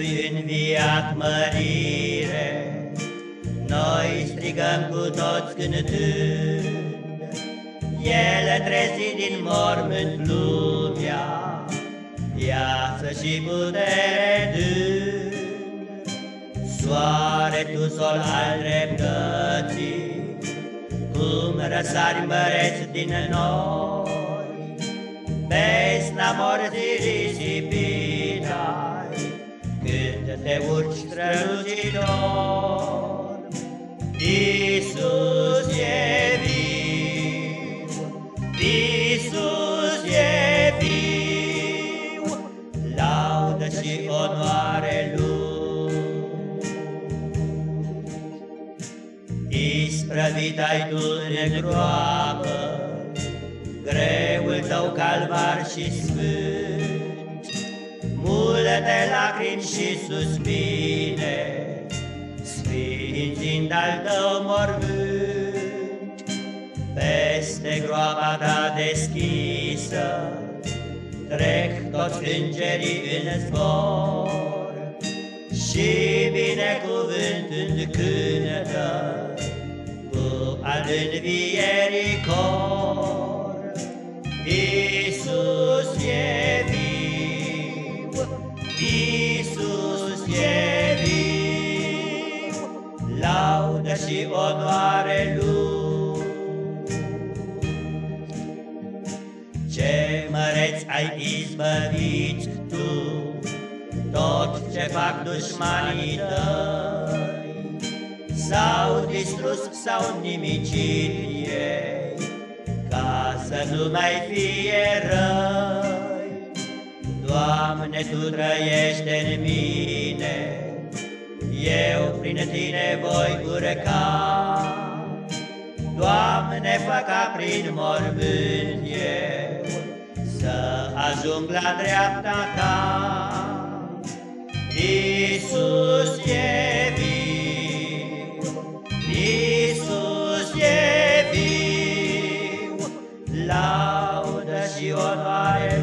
Celui înviat mărire, Noi strigăm cu toți cântând, El trezit din mormânt lumea, Viață și putere dând. Soare tu sol al dreptății, Cum răsari măreți din noi, Vezi la morții strălucitor. Iisus e viu, Iisus e viu, Laudă și onoare Isprăvit ai tu în groapă, Greul tău calvar și sfânt, Multe lacrimi și suspine, Sfințind al tău mormânt, Peste groapa ta deschisă, Trec toți îngerii în zbor, Și binecuvântând cântă, al învierii cor. Iisus e viu, Iisus laudă și onoare Lui. Ce măreți ai izbăvit Tu, tot ce fac dușmanii tăi, S-au distrus, s-au nimicit ei, Ca să nu mai fie răi. Doamne, Tu trăiește în mine, Eu prin Tine voi urca. Doamne, fă ca prin mormânt eu, Să ajung la dreapta Ta. Iisus e laudă și onoare